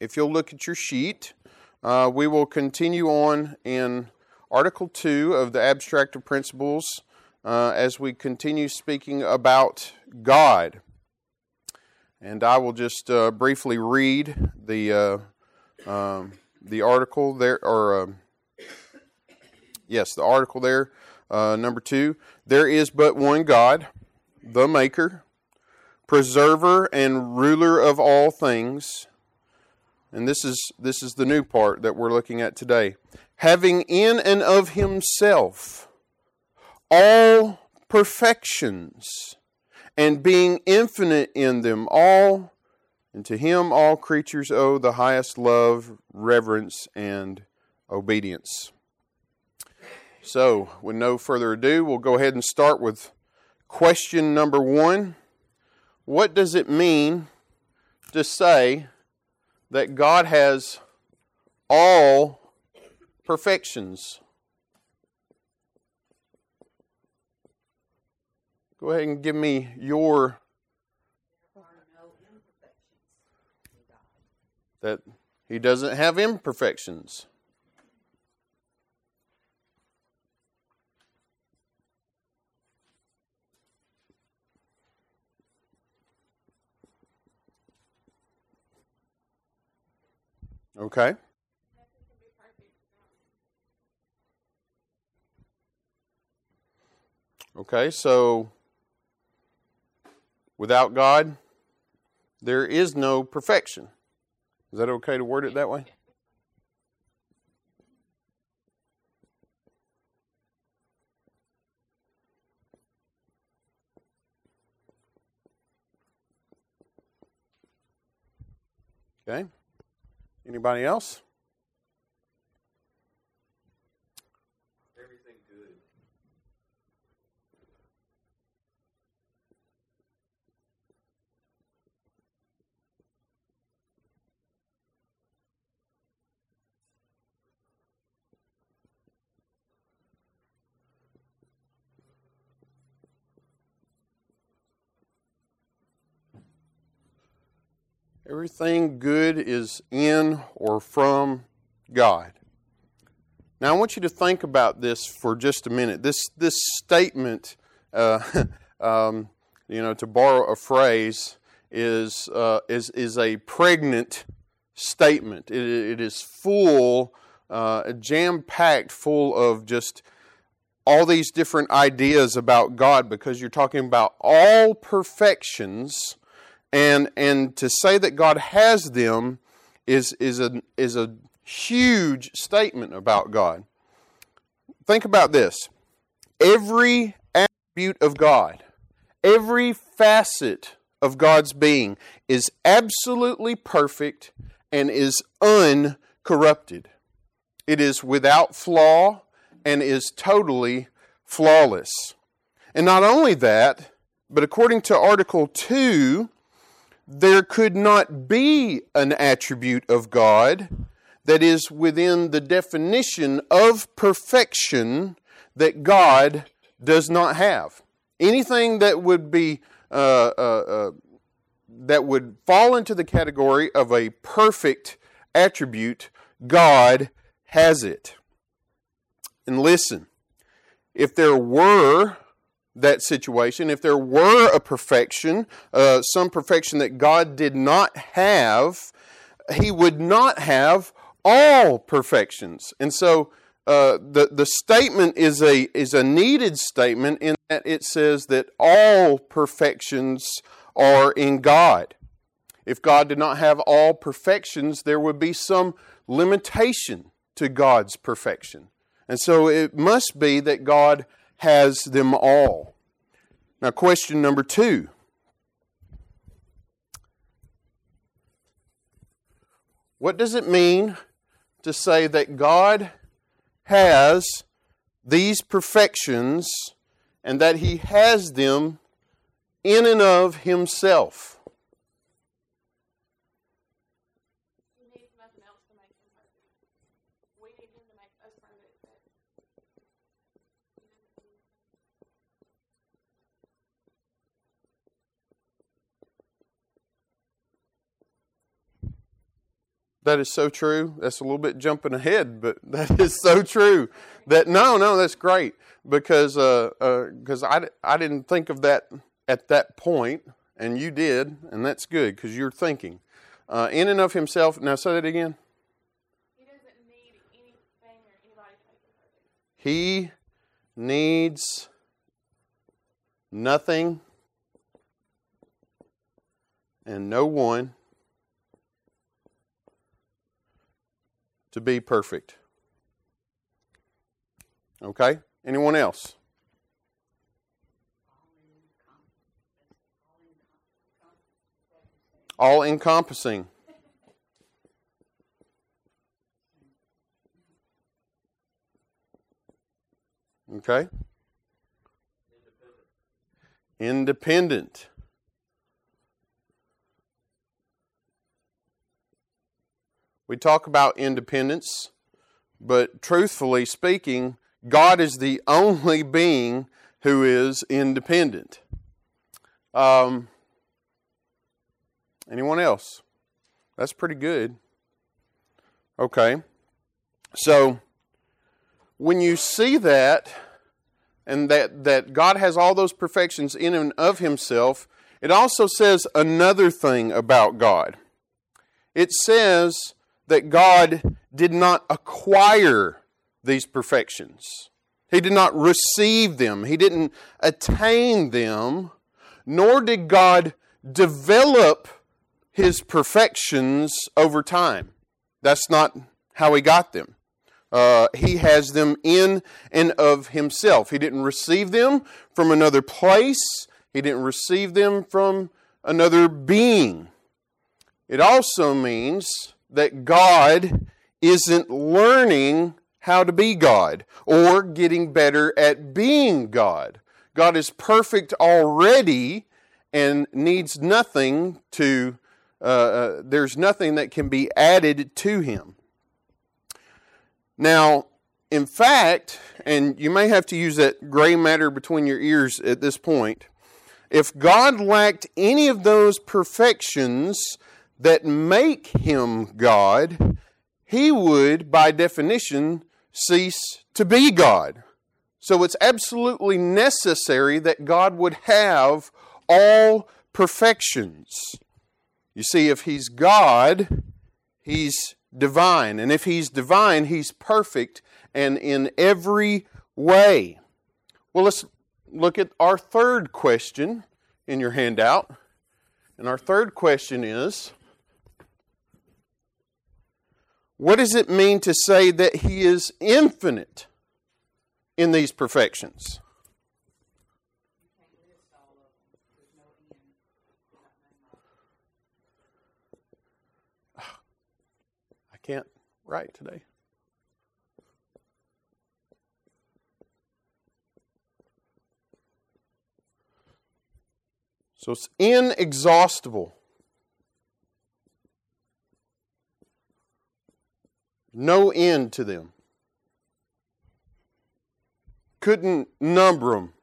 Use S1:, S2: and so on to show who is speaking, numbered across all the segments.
S1: if you'll look at your sheet, uh, we will continue on in Article 2 of the Abstract of Principles uh, as we continue speaking about God. And I will just uh, briefly read the, uh, um, the article there, or um, yes, the article there, uh, number 2. There is but one God, the Maker, preserver and ruler of all things and this is this is the new part that we're looking at today. Having in and of himself all perfections and being infinite in them all and to him all creatures owe the highest love reverence and obedience. So with no further ado we'll go ahead and start with question number one. What does it mean to say that God has all perfections? Go ahead and give me your. That he doesn't have imperfections. Okay. Okay, so without God, there is no perfection. Is that okay to word it that way? Okay. Anybody else?
S2: Everything good
S1: is in or from God. Now, I want you to think about this for just a minute. This, this statement, uh, um, you know, to borrow a phrase, is, uh, is, is a pregnant statement. it, it is full, uh, jam packed, full of just all these different ideas about God because you're talking about all perfections and and to say that God has them is is a is a huge statement about God. Think about this. Every attribute of God, every facet of God's being is absolutely perfect and is uncorrupted. It is without flaw and is totally flawless. And not only that, but according to Article 2, there could not be an attribute of God that is within the definition of perfection that God does not have. Anything that would be uh, uh, uh, that would fall into the category of a perfect attribute, God has it. And listen, if there were that situation, if there were a perfection, uh, some perfection that God did not have, He would not have all perfections. And so uh, the, the statement is a, is a needed statement in that it says that all perfections are in God. If God did not have all perfections, there would be some limitation to God's perfection. And so it must be that God has them all. Now, question number two. What does it mean to say that God has these perfections and that He has them in and of Himself? That is so true. That's a little bit jumping ahead, but that is so true. That no, no, that's great because because uh, uh, I I didn't think of that at that point, and you did, and that's good because you're thinking. Uh, in and of himself. Now say that again.
S2: He doesn't need anything or anybody to take care
S1: He needs nothing and no one to be perfect. Okay? Anyone else? All encompassing. Okay? Independent. We talk about independence, but truthfully speaking, God is the only being who is independent. Um, anyone else? That's pretty good. Okay. So, when you see that, and that, that God has all those perfections in and of Himself, it also says another thing about God. It says that God did not acquire these perfections. He did not receive them. He didn't attain them, nor did God develop his perfections over time. That's not how he got them. Uh, he has them in and of himself. He didn't receive them from another place, he didn't receive them from another being. It also means that God isn't learning how to be God or getting better at being God. God is perfect already and needs nothing to, uh, uh, there's nothing that can be added to him. Now, in fact, and you may have to use that gray matter between your ears at this point, if God lacked any of those perfections, that make him God, he would, by definition, cease to be God. So it's absolutely necessary that God would have all perfections. You see, if he's God, he's divine. And if he's divine, he's perfect and in every way. Well, let's look at our third question in your handout. And our third question is what does it mean to say that He is infinite in these perfections? I can't write today. So it's inexhaustible. No end to them. Couldn't number them,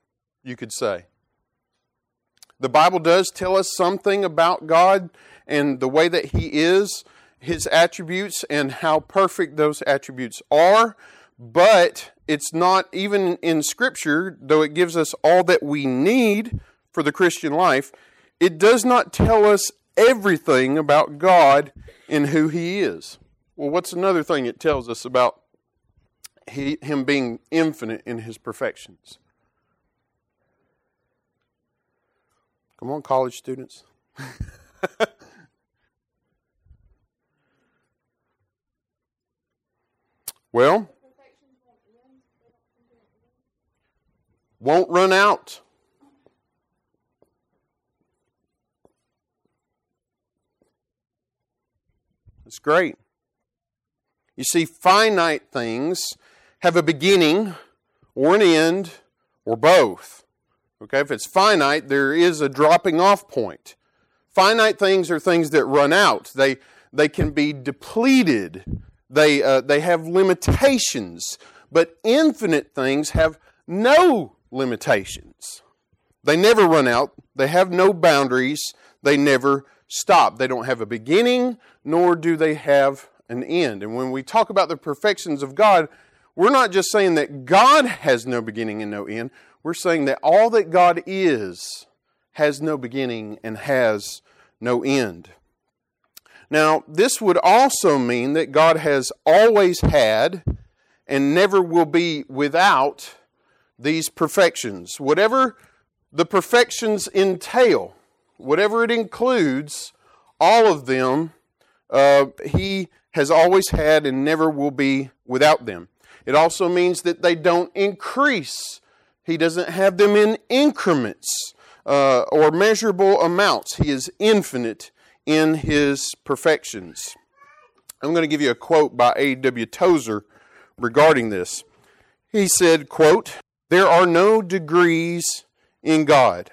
S1: you could say. The Bible does tell us something about God and the way that He is, His attributes, and how perfect those attributes are. But it's not even in Scripture, though it gives us all that we need for the Christian life, it does not tell us everything about God and who He is. Well, what's another thing it tells us about he, him being infinite in his perfections? Come on, college students. well, won't run out. It's great. You see, finite things have a beginning or an end or both. Okay, if it's finite, there is a dropping off point. Finite things are things that run out. They they can be depleted. They uh, they have limitations. But infinite things have no limitations. They never run out. They have no boundaries. They never stop. They don't have a beginning, nor do they have an end. And when we talk about the perfections of God, we're not just saying that God has no beginning and no end. We're saying that all that God is has no beginning and has no end. Now, this would also mean that God has always had and never will be without these perfections. Whatever the perfections entail, whatever it includes, all of them, uh, He has always had and never will be without them. It also means that they don't increase. He doesn't have them in increments uh, or measurable amounts. He is infinite in his perfections. I'm going to give you a quote by A.W. Tozer regarding this. He said, quote, There are no degrees in God.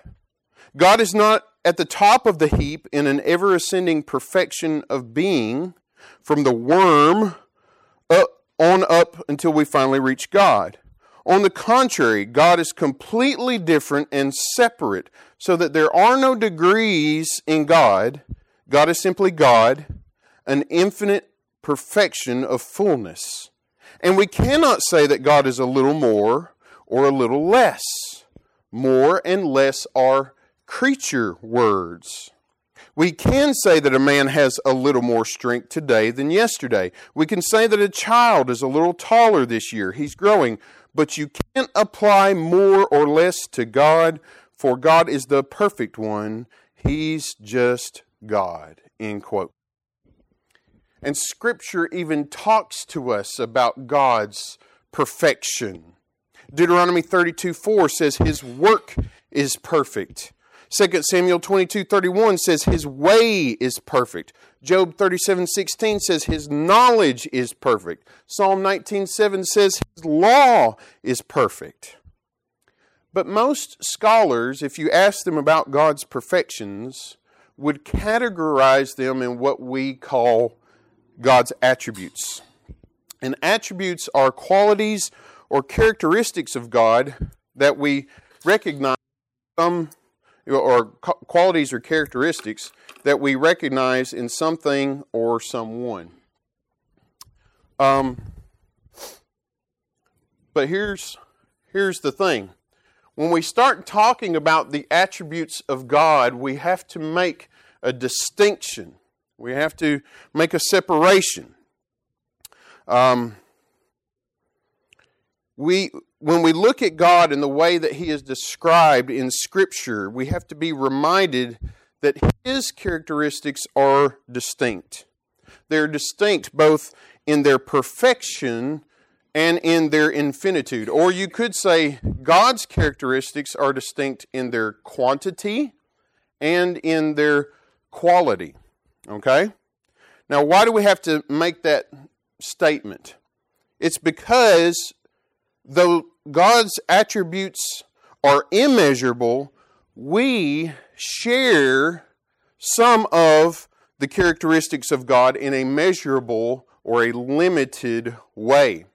S1: God is not at the top of the heap in an ever ascending perfection of being from the worm up, on up until we finally reach God. On the contrary, God is completely different and separate, so that there are no degrees in God. God is simply God, an infinite perfection of fullness. And we cannot say that God is a little more or a little less. More and less are creature words. We can say that a man has a little more strength today than yesterday. We can say that a child is a little taller this year. He's growing. But you can't apply more or less to God, for God is the perfect one. He's just God. End quote. And Scripture even talks to us about God's perfection. Deuteronomy 32 4 says, His work is perfect. 2 Samuel 22 31 says, His way is perfect. Job 37 16 says, His knowledge is perfect. Psalm 19 7 says, His law is perfect. But most scholars, if you ask them about God's perfections, would categorize them in what we call God's attributes. And attributes are qualities or characteristics of God that we recognize some or qualities or characteristics that we recognize in something or someone. Um, but here's here's the thing. When we start talking about the attributes of God, we have to make a distinction. We have to make a separation. Um, we when we look at God in the way that He is described in Scripture, we have to be reminded that His characteristics are distinct. They're distinct both in their perfection and in their infinitude. Or you could say God's characteristics are distinct in their quantity and in their quality. Okay? Now, why do we have to make that statement? It's because though God's attributes are immeasurable, we share some of the characteristics of God in a measurable or a limited way.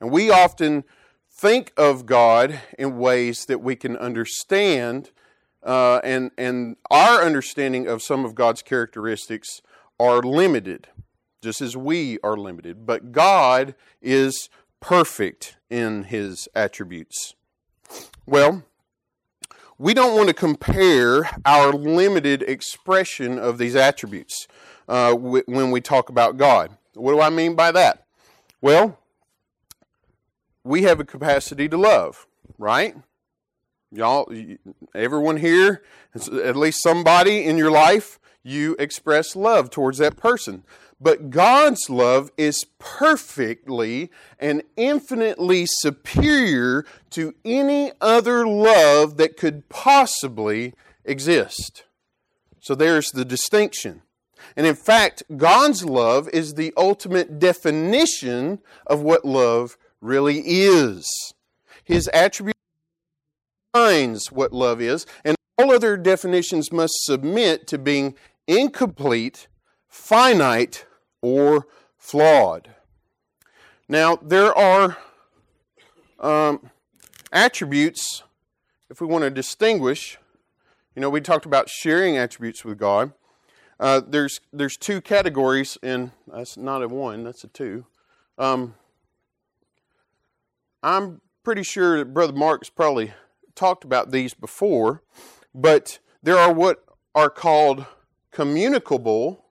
S1: And we often think of God in ways that we can understand, uh, and, and our understanding of some of God's characteristics are limited, just as we are limited. But God is perfect in his attributes? Well, we don't want to compare our limited expression of these attributes uh, when we talk about God. What do I mean by that? Well, we have a capacity to love, right? Y'all, everyone here, at least somebody in your life, you express love towards that person. But God's love is perfectly and infinitely superior to any other love that could possibly exist. So there's the distinction. And in fact, God's love is the ultimate definition of what love really is. His attribute defines what love is, and all other definitions must submit to being incomplete, finite, or flawed. Now, there are um, attributes, if we want to distinguish, you know, we talked about sharing attributes with God. uh, there's there's two categories, and that's not a one, that's a two. Um, I'm pretty sure that Brother Mark's probably talked about these before, but there are what are called communicable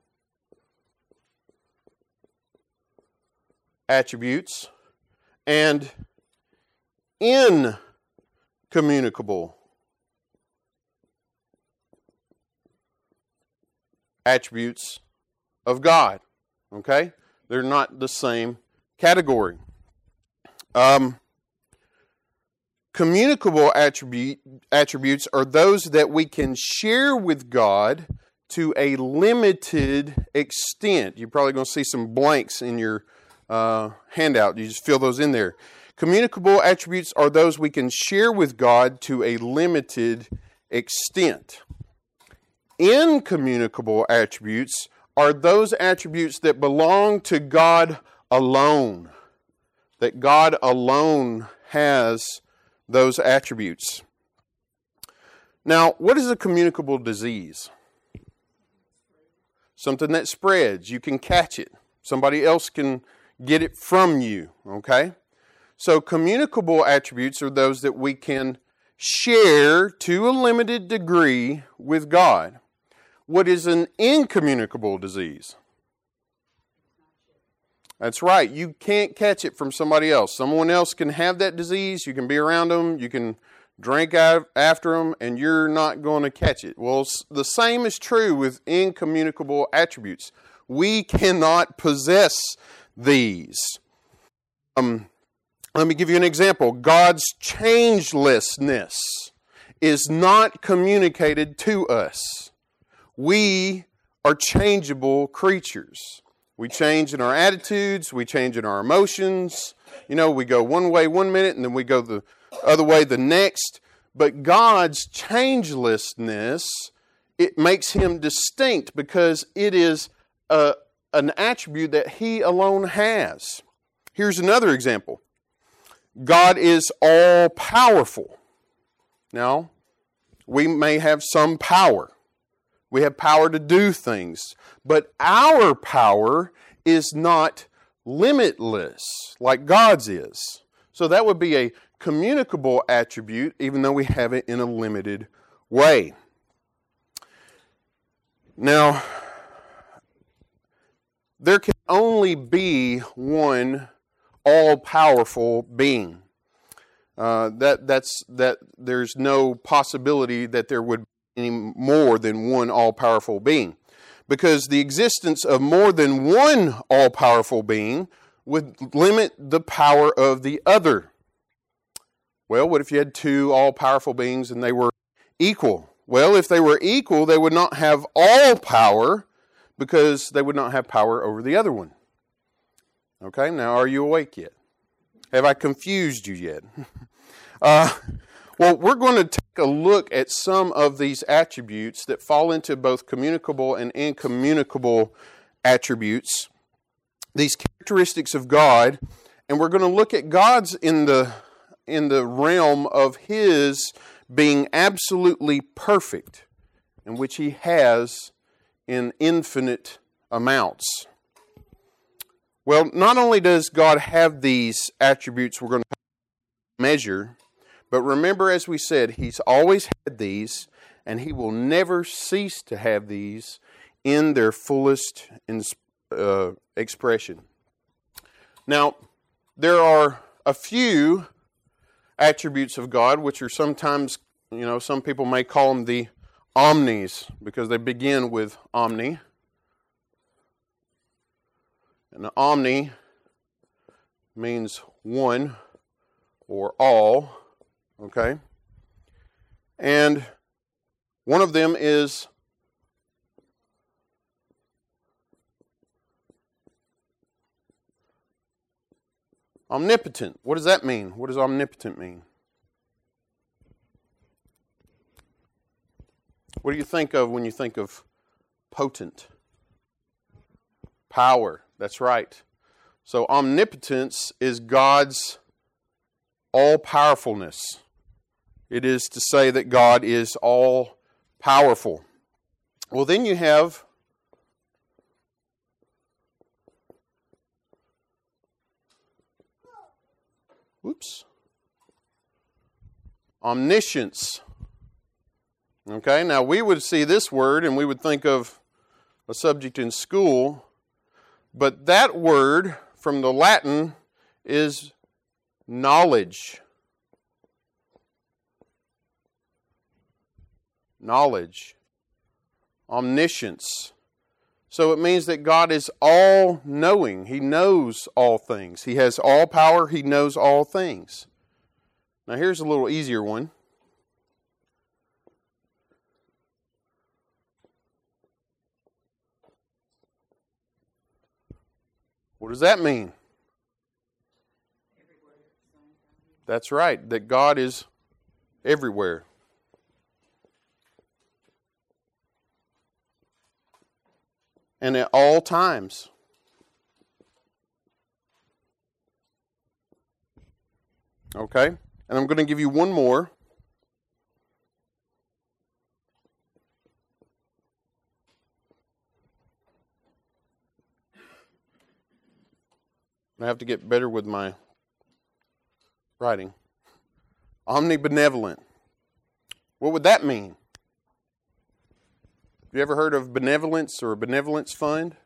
S1: attributes and incommunicable attributes of God. Okay? They're not the same category. Um, communicable attribute, attributes are those that we can share with God to a limited extent. You're probably going to see some blanks in your uh, handout. You just fill those in there. Communicable attributes are those we can share with God to a limited extent. Incommunicable attributes are those attributes that belong to God alone, that God alone has those attributes. Now, what is a communicable disease? Something that spreads. You can catch it. Somebody else can get it from you, okay? So, communicable attributes are those that we can share to a limited degree with God. What is an incommunicable disease? That's right. You can't catch it from somebody else. Someone else can have that disease. You can be around them. You can drink after them, and you're not going to catch it. Well, the same is true with incommunicable attributes. We cannot possess these. Um, let me give you an example. God's changelessness is not communicated to us. We are changeable creatures. We change in our attitudes, we change in our emotions. You know, we go one way one minute and then we go the other way the next. But God's changelessness, it makes him distinct because it is a, an attribute that he alone has. Here's another example God is all powerful. Now, we may have some power. We have power to do things, but our power is not limitless like God's is. So that would be a communicable attribute, even though we have it in a limited way. Now, there can only be one all powerful being. Uh, that that's that there's no possibility that there would be any more than one all powerful being, because the existence of more than one all powerful being would limit the power of the other. Well, what if you had two all powerful beings and they were equal? Well, if they were equal, they would not have all power because they would not have power over the other one. Okay, now are you awake yet? Have I confused you yet? uh, well, we're going to take a look at some of these attributes that fall into both communicable and incommunicable attributes, these characteristics of God, and we're going to look at God's in the in the realm of his being absolutely perfect, in which he has in infinite amounts. Well, not only does God have these attributes we're going to measure, but remember, as we said, He's always had these, and He will never cease to have these in their fullest uh, expression. Now, there are a few attributes of God which are sometimes, you know, some people may call them the omnis because they begin with omni. And the omni means one or all, okay? And one of them is omnipotent. What does that mean? What does omnipotent mean? What do you think of when you think of potent? Power. That's right. So, omnipotence is God's all powerfulness. It is to say that God is all powerful. Well, then you have Whoops. Omniscience. Okay, now we would see this word and we would think of a subject in school, but that word from the Latin is knowledge. Knowledge. Omniscience. So it means that God is all knowing. He knows all things. He has all power. He knows all things. Now, here's a little easier one. What does that mean? That's right, that God is everywhere. And at all times. Okay? And I'm going to give you one more. I have to get better with my writing. Omnibenevolent. What would that mean? Have you ever heard of benevolence or a benevolence fund?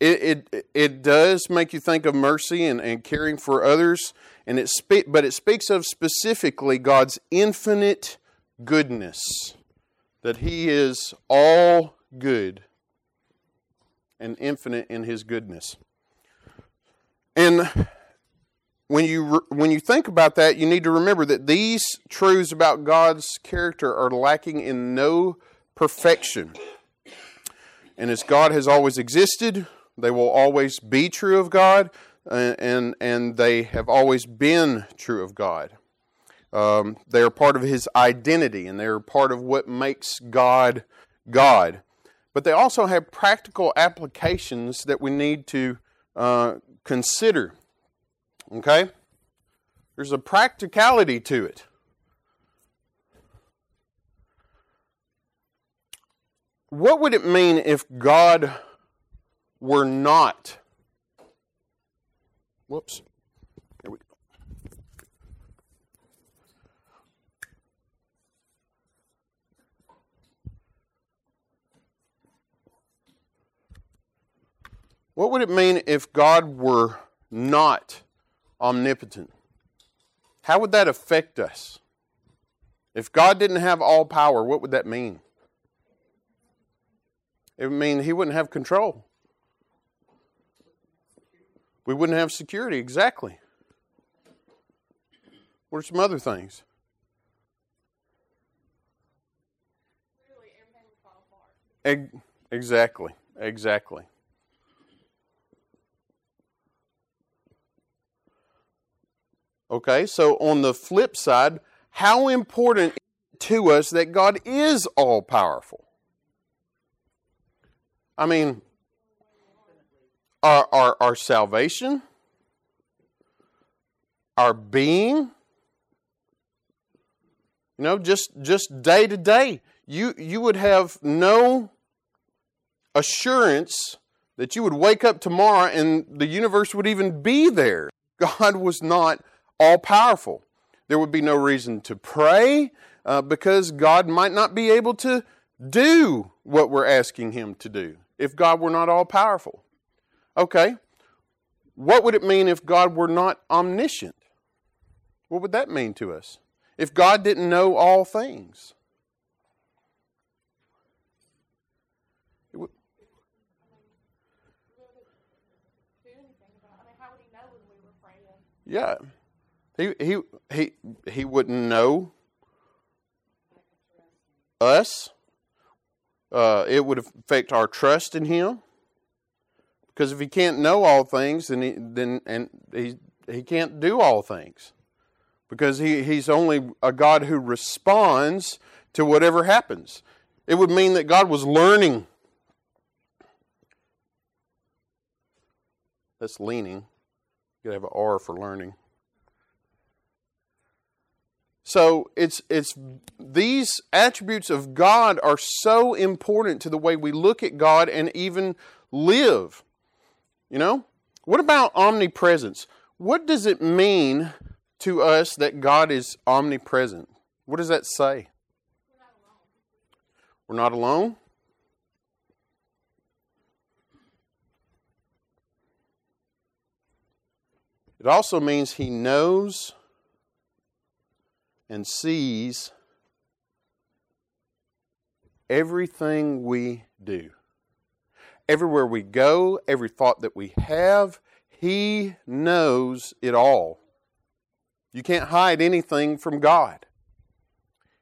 S1: It, it, it does make you think of mercy and, and caring for others, and it spe- but it speaks of specifically God's infinite goodness, that He is all good and infinite in His goodness. And when you when you think about that, you need to remember that these truths about God's character are lacking in no perfection. And as God has always existed, they will always be true of God, and and they have always been true of God. Um, they are part of His identity, and they are part of what makes God God. But they also have practical applications that we need to uh, consider. Okay? There's a practicality to it. What would it mean if God were not? Whoops. Here we go. What would it mean if God were not omnipotent? How would that affect us? If God didn't have all power, what would that mean? It would mean He wouldn't have control. We wouldn't have security, exactly. What are some other things?
S2: Literally everything would fall apart.
S1: Exactly, exactly. Okay, so on the flip side, how important to us that God is all powerful? I mean, our, our, our salvation, our being, you know, just, just day to day, you, you would have no assurance that you would wake up tomorrow and the universe would even be there. God was not all powerful. There would be no reason to pray uh, because God might not be able to do what we're asking Him to do if God were not all powerful. Okay, what would it mean if God were not omniscient? What would that mean to us? If God didn't know all things? Yeah. He he he he wouldn't know us. Uh, it would affect our trust in him. Because if he can't know all things, then he then and he he can't do all things. Because he, he's only a God who responds to whatever happens. It would mean that God was learning. That's leaning. You gotta have an R for learning. So it's it's these attributes of God are so important to the way we look at God and even live. You know? What about omnipresence? What does it mean to us that God is omnipresent? What does that say? We're not alone. It also means He knows and sees everything we do. Everywhere we go, every thought that we have, He knows it all. You can't hide anything from God.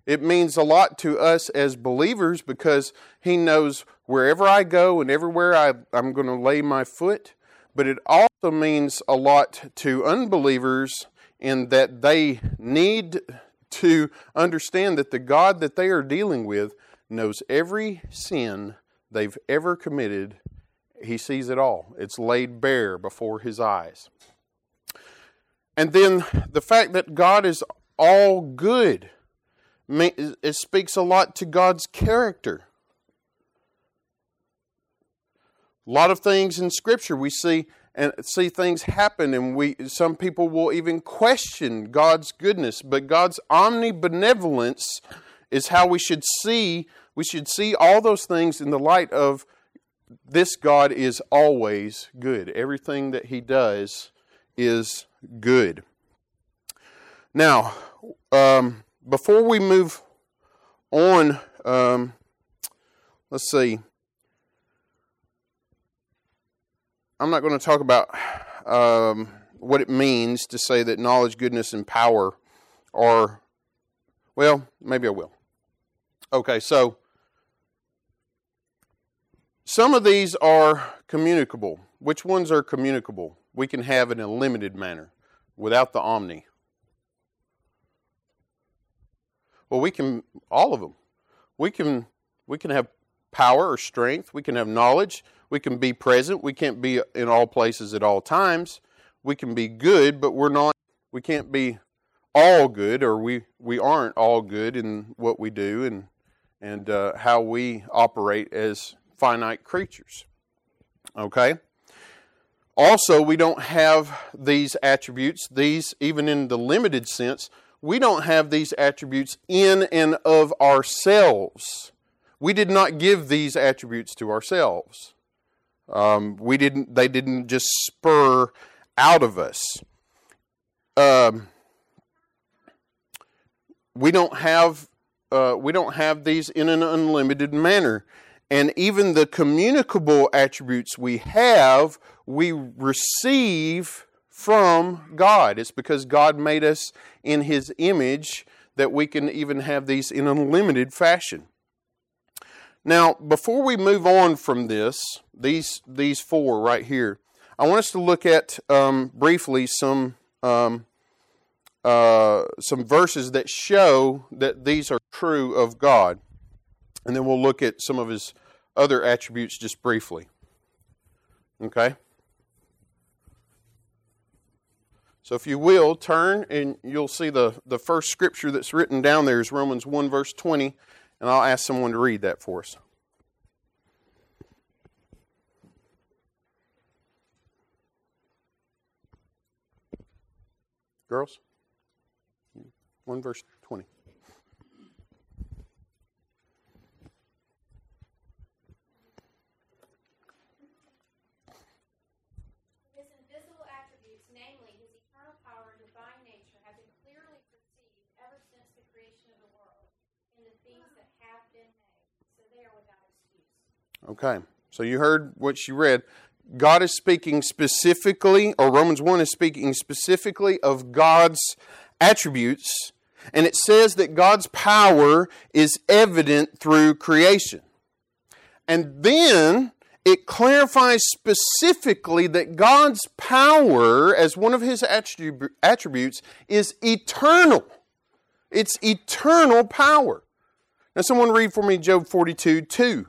S1: It means a lot to us as believers because He knows wherever I go and everywhere I, am going to lay my foot. But it also means a lot to unbelievers in that they need to understand that the God that they are dealing with knows every sin they've ever committed. He sees it all, it's laid bare before His eyes. And then the fact that God is all good it speaks a lot to God's character. A lot of things in Scripture we see and see things happen, and we some people will even question God's goodness, but God's omnibenevolence is how we should see we should see all those things in the light of this God is always good. Everything that He does is good. Now, um, before we move on, um, let's see. I'm not going to talk about um, what it means to say that knowledge, goodness, and power are, well, maybe I will. Okay, so some of these are communicable. Which ones are communicable? We can have in a limited manner without the omni. Well, we can all of them. We can we can have power or strength. We can have knowledge. We can be present. We can't be in all places at all times. We can be good, but we're not, we can't be all good, or we, we aren't all good in what we do and, and uh, how we operate as finite creatures. Okay? Also, we don't have these attributes, these, even in the limited sense, we don't have these attributes in and of ourselves. We did not give these attributes to ourselves. Um, we didn't. They didn't just spur out of us. Um, we don't have. Uh, we don't have these in an unlimited manner. And even the communicable attributes we have, we receive from God. It's because God made us in His image that we can even have these in unlimited fashion. Now, before we move on from this, these these four right here, I want us to look at um, briefly some um, uh, some verses that show that these are true of God, and then we'll look at some of His other attributes just briefly. Okay. So, if you will, turn and you'll see the, the first scripture that's written down there is Romans 1, verse 20. And I'll ask someone to read that for us. Girls? 1 verse 20. Okay, so you heard what she read. God is speaking specifically, or Romans 1 is speaking specifically of God's attributes, and it says that God's power is evident through creation. And then it clarifies specifically that God's power, as one of his attributes, is eternal. It's eternal power. Now, someone read for me Job 42 2.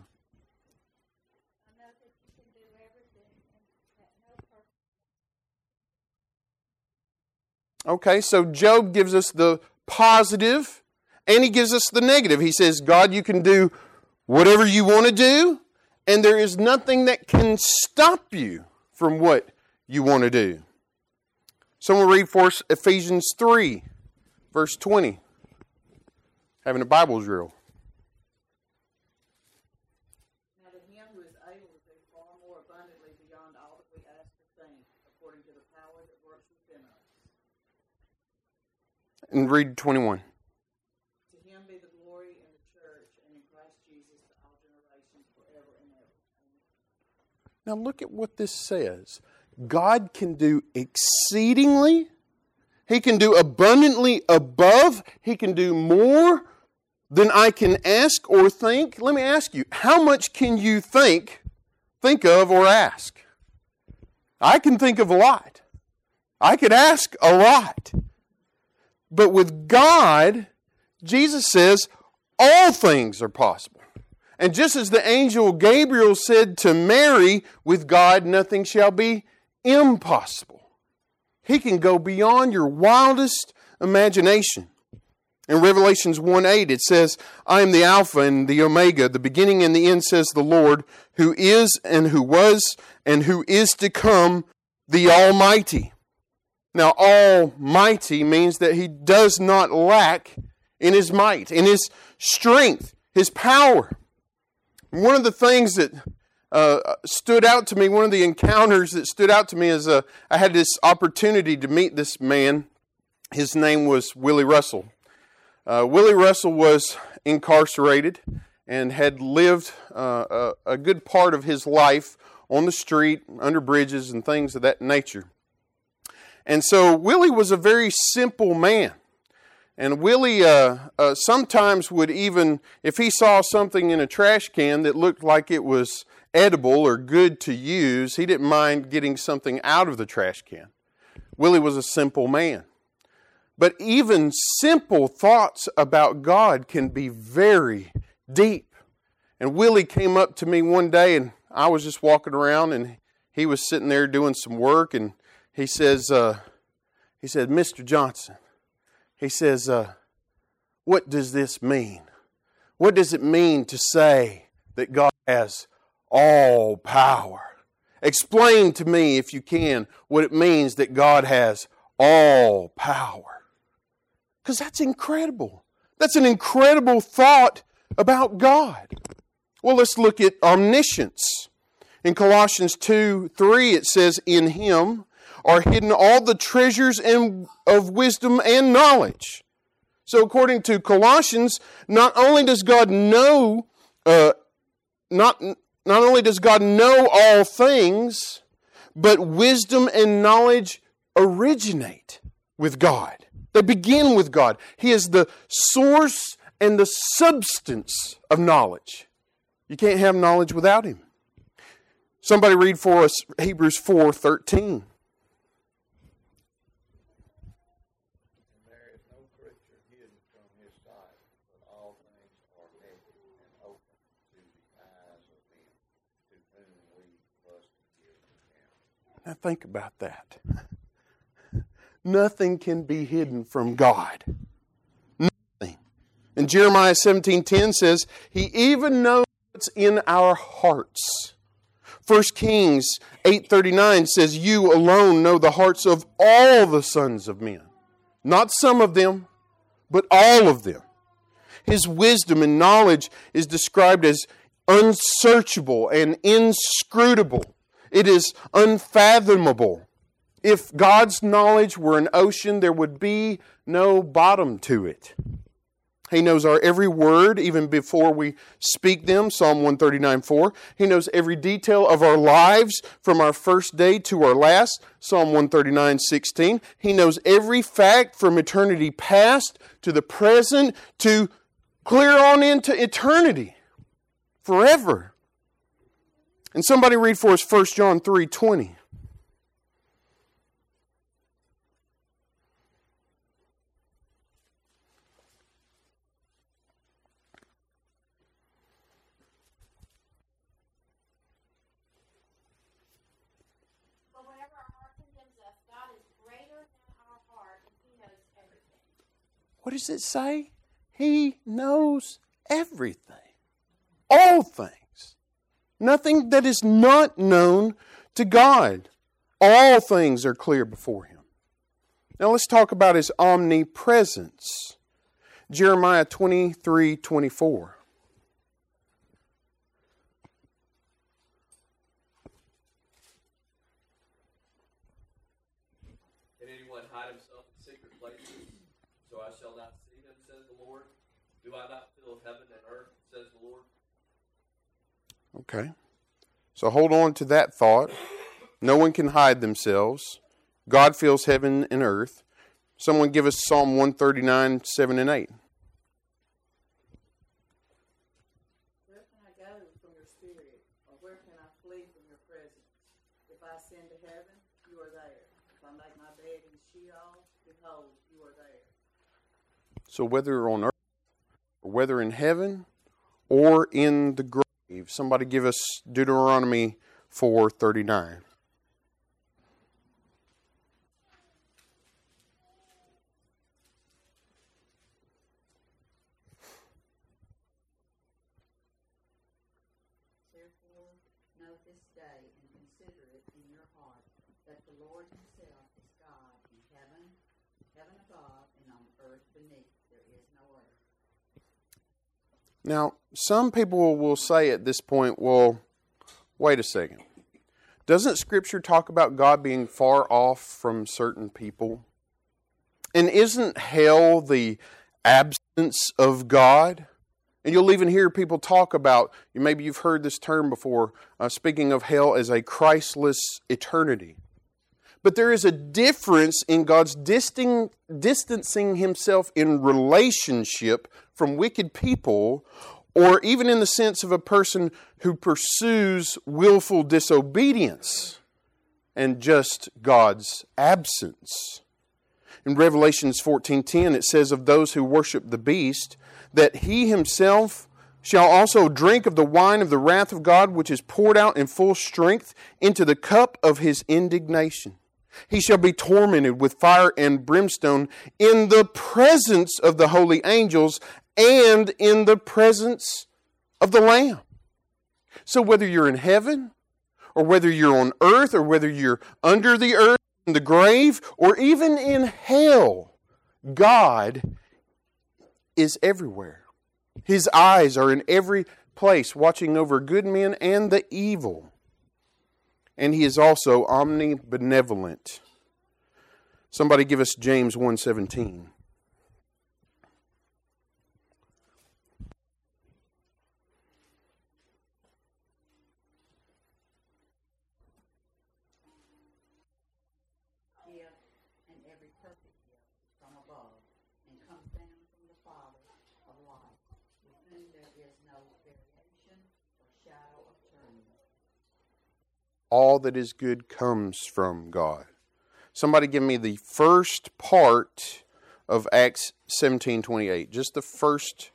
S1: Okay, so Job gives us the positive and he gives us the negative. He says, God, you can do whatever you want to do, and there is nothing that can stop you from what you want to do. Someone read for us Ephesians 3, verse 20. Having a Bible drill.
S3: Now to him who is able to do far more abundantly beyond all that we ask or think, according to the power that works within us.
S1: And read 21.
S3: To him be the glory in the church and in Christ Jesus to all generations forever and ever. Amen.
S1: Now look at what this says. God can do exceedingly, He can do abundantly above, He can do more than I can ask or think. Let me ask you, how much can you think, think of, or ask? I can think of a lot. I could ask a lot. But with God, Jesus says, all things are possible. And just as the angel Gabriel said to Mary, with God nothing shall be impossible. He can go beyond your wildest imagination. In Revelations 1 8, it says, I am the Alpha and the Omega, the beginning and the end, says the Lord, who is and who was and who is to come, the Almighty. Now, Almighty means that He does not lack in His might, in His strength, His power. One of the things that uh, stood out to me, one of the encounters that stood out to me is uh, I had this opportunity to meet this man. His name was Willie Russell. Uh, Willie Russell was incarcerated and had lived uh, a, a good part of his life on the street, under bridges, and things of that nature. And so Willie was a very simple man. And Willie uh, uh, sometimes would even, if he saw something in a trash can that looked like it was edible or good to use, he didn't mind getting something out of the trash can. Willie was a simple man. But even simple thoughts about God can be very deep. And Willie came up to me one day, and I was just walking around, and he was sitting there doing some work, and he says, uh, he said, Mr. Johnson, he says, uh, what does this mean? What does it mean to say that God has all power? Explain to me, if you can, what it means that God has all power. Because that's incredible. That's an incredible thought about God. Well, let's look at omniscience. In Colossians 2 3, it says, In Him are hidden all the treasures of wisdom and knowledge. So, according to Colossians, not only does God know, uh, not, not only does God know all things, but wisdom and knowledge originate with God. They begin with God. He is the source and the substance of knowledge. You can't have knowledge without Him. Somebody read for us Hebrews 4 13.
S4: There is no creature hidden from his sight, but all things are naked and open to the eyes of him to whom we must give account.
S1: Now think about that. Nothing can be hidden from God. Nothing. And Jeremiah 17:10 says, He even knows what's in our hearts. 1 Kings 8:39 says, You alone know the hearts of all the sons of men. Not some of them, but all of them. His wisdom and knowledge is described as unsearchable and inscrutable. It is unfathomable. If God's knowledge were an ocean, there would be no bottom to it. He knows our every word, even before we speak them. Psalm 139 4. He knows every detail of our lives from our first day to our last. Psalm 139 16. He knows every fact from eternity past to the present to clear on into eternity. Forever. And somebody read for us 1 John 3 20.
S2: But whenever our heart condemns us, God is greater than our heart, and He knows everything.
S1: What does it say? He knows everything, all things. Nothing that is not known to God. All things are clear before him. Now let's talk about his omnipresence. Jeremiah 23 24.
S5: Can anyone hide himself in secret places? So I shall not see him, says the Lord. Do I not fill heaven and earth, says the Lord?
S1: Okay. So hold on to that thought. No one can hide themselves. God fills heaven and earth. Someone give us Psalm 139, 7 and 8.
S3: Where can I go from your spirit, or where can I flee from your presence? If I ascend to heaven, you are there. If I make my bed in Sheol, behold, you are there.
S1: So whether on earth, or whether in heaven, or in the grave, somebody give us Deuteronomy 4:39.
S6: Therefore, know this day and consider it in your heart that the Lord Himself is God in heaven, heaven above, and on earth beneath. There is no other.
S1: Now, some people will say at this point, well, wait a second. Doesn't Scripture talk about God being far off from certain people? And isn't hell the absence of God? And you'll even hear people talk about, maybe you've heard this term before, uh, speaking of hell as a Christless eternity. But there is a difference in God's distancing himself in relationship from wicked people, or even in the sense of a person who pursues willful disobedience and just God's absence. In Revelations 14:10 it says of those who worship the beast that he himself shall also drink of the wine of the wrath of God which is poured out in full strength into the cup of his indignation. He shall be tormented with fire and brimstone in the presence of the holy angels and in the presence of the Lamb. So, whether you're in heaven, or whether you're on earth, or whether you're under the earth, in the grave, or even in hell, God is everywhere. His eyes are in every place, watching over good men and the evil. And He is also omnibenevolent. Somebody give us James 1:17.
S6: Gift and every perfect gift from above, and comes down from the Father of lights, with whom there is no variation or shadow of turning.
S1: All that is good comes from God. Somebody give me the first part of Acts 17:28. Just the first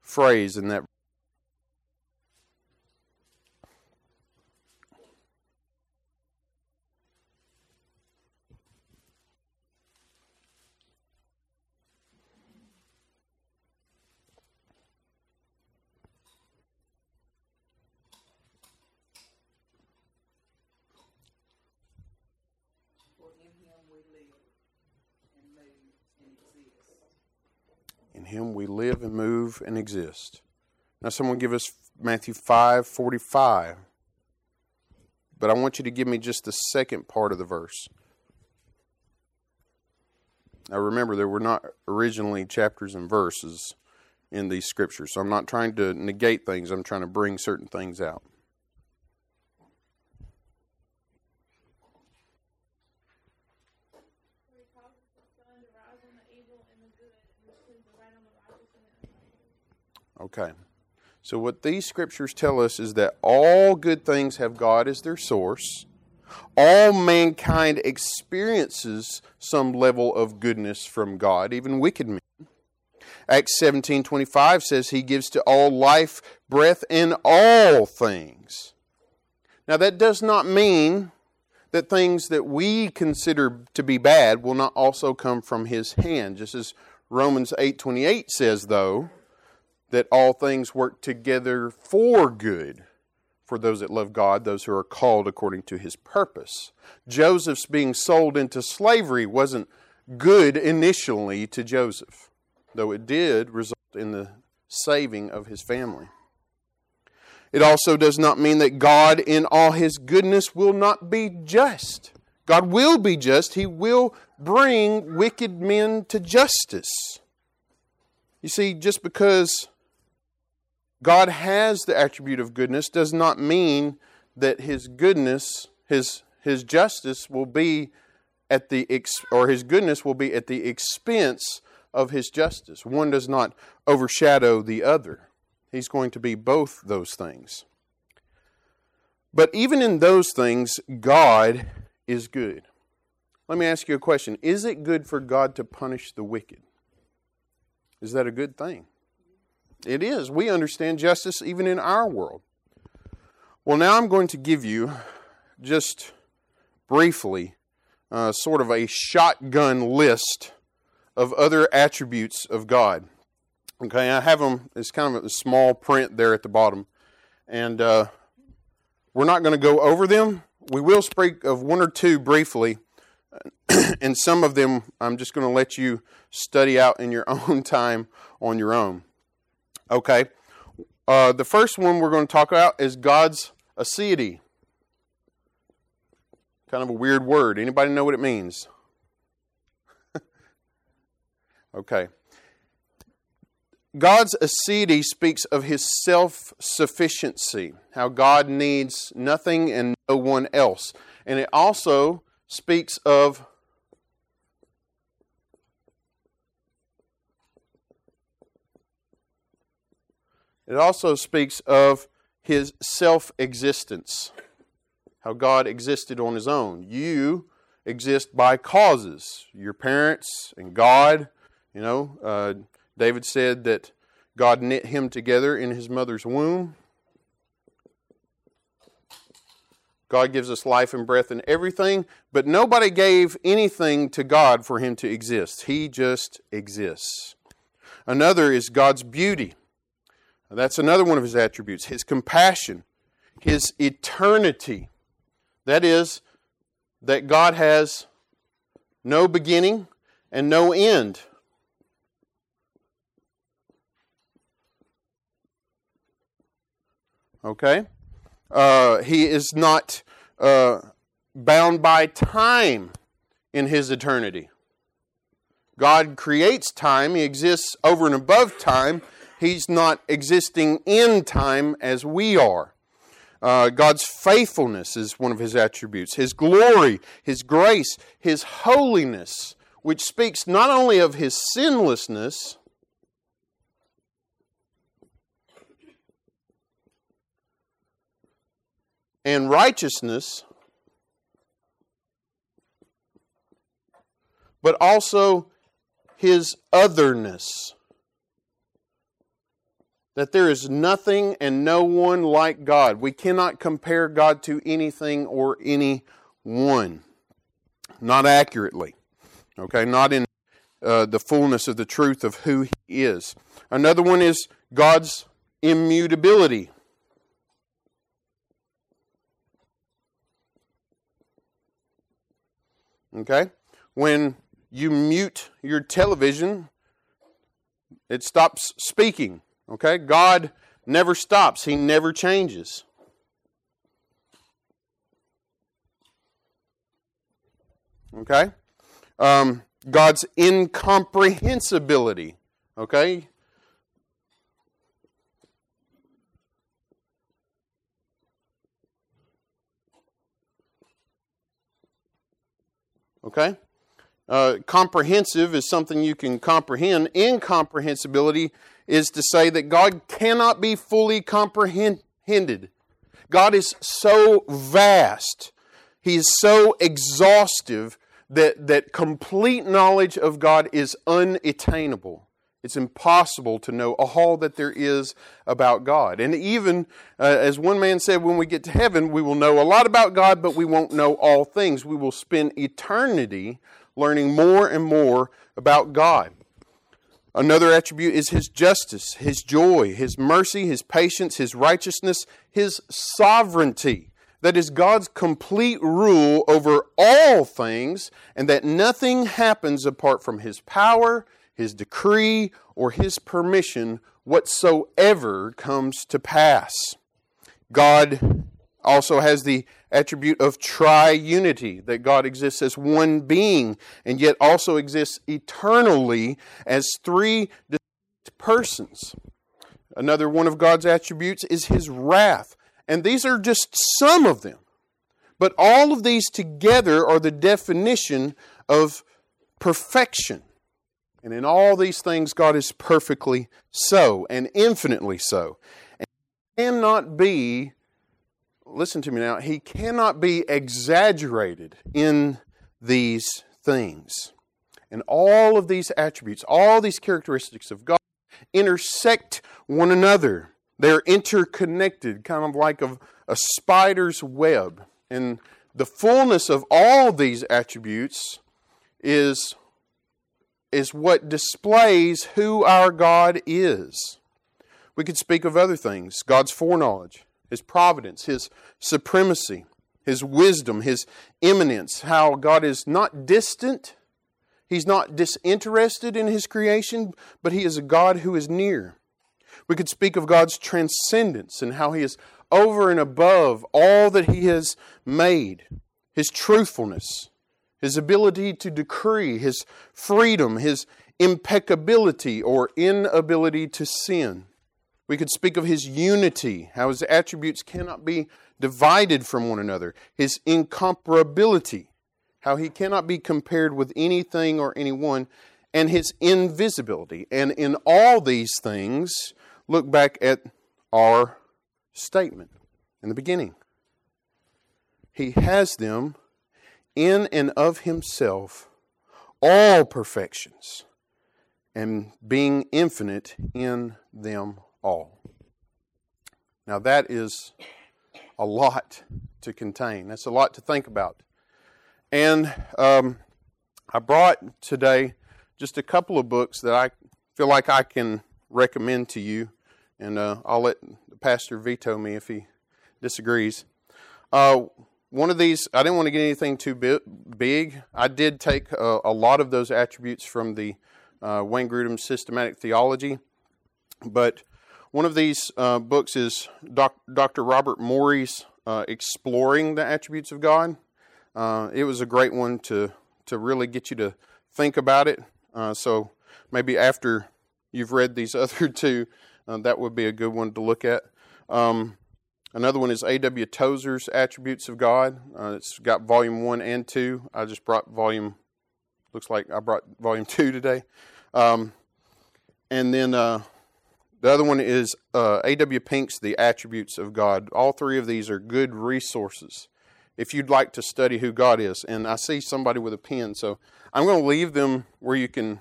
S1: phrase in that
S3: For in him we live and move and exist.
S1: in him we live and move and exist. Now someone give us Matthew 5:45. But I want you to give me just the second part of the verse. Now remember there were not originally chapters and verses in these scriptures. So I'm not trying to negate things, I'm trying to bring certain things out.
S2: Where he causes the sun to rise on the evil and the good, and he sends the rain on the righteous and the unrighteous.
S1: Okay. So, what these scriptures tell us is that all good things have God as their source. All mankind experiences some level of goodness from God, even wicked men. Acts 17:25 says he gives to all life, breath and all things. Now that does not mean that things that we consider to be bad will not also come from his hand, just as Romans 8:28 says though, that all things work together for good for those that love God, those who are called according to his purpose. Joseph's being sold into slavery wasn't good initially to Joseph, though it did result in the saving of his family. It also does not mean that God, in all his goodness, will not be just. God will be just. He will bring wicked men to justice. You see, just because God has the attribute of goodness does not mean that his goodness, his, his justice will be at the ex, or his goodness will be at the expense of his justice. One does not overshadow the other. He's going to be both those things. But even in those things, God is good. Let me ask you a question. Is it good for God to punish the wicked? Is that a good thing? It is. We understand justice even in our world. Well, now I'm going to give you just briefly uh, sort of a shotgun list of other attributes of God. Okay, I have them, it's kind of a small print there at the bottom. And uh, we're not going to go over them. We will speak of one or two briefly. and some of them I'm just going to let you study out in your own time on your own. Okay, uh, the first one we're going to talk about is God's aseity. Kind of a weird word. Anybody know what it means? okay. God's aseity speaks of his self sufficiency, how God needs nothing and no one else. And it also speaks of it also speaks of his self existence, how God existed on his own. You exist by causes, your parents and God, you know. Uh, David said that God knit him together in his mother's womb. God gives us life and breath and everything, but nobody gave anything to God for him to exist. He just exists. Another is God's beauty. That's another one of his attributes. His compassion, his eternity. That is, that God has no beginning and no end. Okay? Uh, he is not uh, bound by time in his eternity. God creates time, He exists over and above time. He's not existing in time as we are. Uh, God's faithfulness is one of His attributes. His glory, His grace, His holiness, which speaks not only of His sinlessness, and righteousness, but also his otherness. That there is nothing and no one like God. We cannot compare God to anything or anyone. Not accurately. Okay, not in uh, the fullness of the truth of who He is. Another one is God's immutability. Okay? When you mute your television, it stops speaking. Okay? God never stops, He never changes. Okay? Um, God's incomprehensibility. Okay? Okay? Uh, comprehensive is something you can comprehend. Incomprehensibility is to say that God cannot be fully comprehended. God is so vast, He is so exhaustive that, that complete knowledge of God is unattainable. It's impossible to know all that there is about God. And even, uh, as one man said, when we get to heaven, we will know a lot about God, but we won't know all things. We will spend eternity learning more and more about God. Another attribute is his justice, his joy, his mercy, his patience, his righteousness, his sovereignty. That is God's complete rule over all things, and that nothing happens apart from his power, his decree, or his permission whatsoever comes to pass. God also has the attribute of triunity, that God exists as one being and yet also exists eternally as three distinct persons. Another one of God's attributes is his wrath. And these are just some of them. But all of these together are the definition of perfection. And in all these things, God is perfectly so and infinitely so. And cannot be listen to me now, he cannot be exaggerated in these things. And all of these attributes, all these characteristics of God intersect one another. They're interconnected, kind of like a, a spider's web. And the fullness of all these attributes is, is what displays who our God is. We could speak of other things God's foreknowledge, his providence, His supremacy, His wisdom, His immanence, how God is not distant, He's not disinterested in His creation, but He is a God who is near. We could speak of God's transcendence and how He is over and above all that He has made, His truthfulness, His ability to decree, His freedom, His impeccability or inability to sin. We could speak of his unity, how his attributes cannot be divided from one another, his incomparability, how he cannot be compared with anything or anyone, and his invisibility. And in all these things, look back at our statement in the beginning. He has them in and of himself, all perfections, and being infinite in them all. Now, that is a lot to contain. That's a lot to think about. And um, I brought today just a couple of books that I feel like I can recommend to you. And uh, I'll let the pastor veto me if he disagrees. Uh, one of these, I didn't want to get anything too big. I did take a, a lot of those attributes from the uh, Wayne Grudem Systematic Theology, but one of these uh, books is Doc, Dr. Robert Morey's uh, Exploring the Attributes of God. Uh, it was a great one to, to really get you to think about it. Uh, so maybe after you've read these other two, uh, that would be a good one to look at. Um, another one is A.W. Tozer's Attributes of God. Uh, it's got volume one and two. I just brought volume, looks like I brought volume two today. Um, and then the other one is uh, A.W. Pink's The Attributes of God. All three of these are good resources if you'd like to study who God is. And I see somebody with a pen, so I'm going to leave them where you can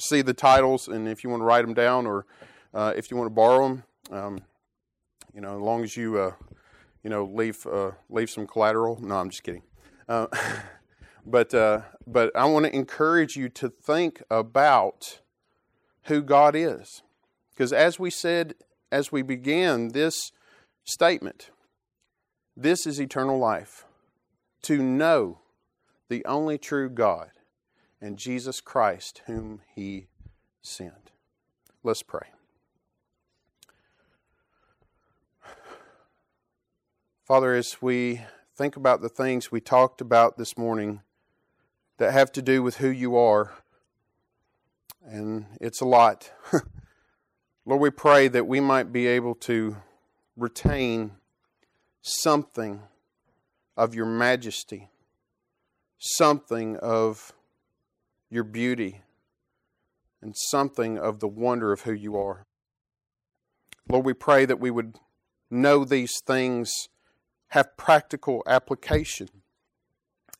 S1: see the titles, and if you want to write them down or uh, if you want to borrow them, um, you know, as long as you, uh, you know, leave uh, leave some collateral. No, I'm just kidding. Uh, but uh, but I want to encourage you to think about who God is. Because as we said as we began this statement, this is eternal life to know the only true God and Jesus Christ, whom He sent. Let's pray. Father, as we think about the things we talked about this morning that have to do with who you are, and it's a lot. Lord, we pray that we might be able to retain something of your majesty, something of your beauty, and something of the wonder of who you are. Lord, we pray that we would know these things have practical application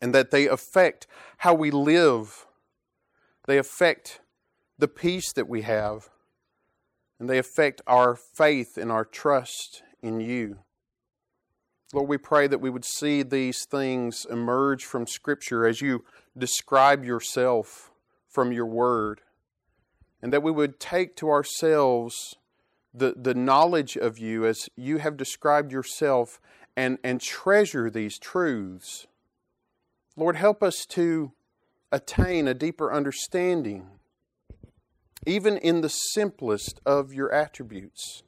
S1: and that they affect how we live. They affect the peace that we have and they affect our faith and our trust in you. Lord, we pray that we would see these things emerge from Scripture as you describe yourself from your word, and that we would take to ourselves the, the knowledge of you as you have described yourself and, and treasure these truths. Lord, help us to attain a deeper understanding, even in the simplest of your attributes,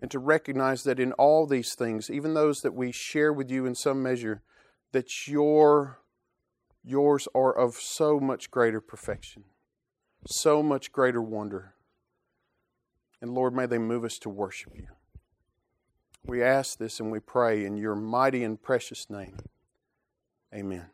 S1: and to recognize that in all these things, even those that we share with you in some measure, that your, yours are of so much greater perfection, so much greater wonder. And Lord, may they move us to worship you. We ask this and we pray in your mighty and precious name. Amen.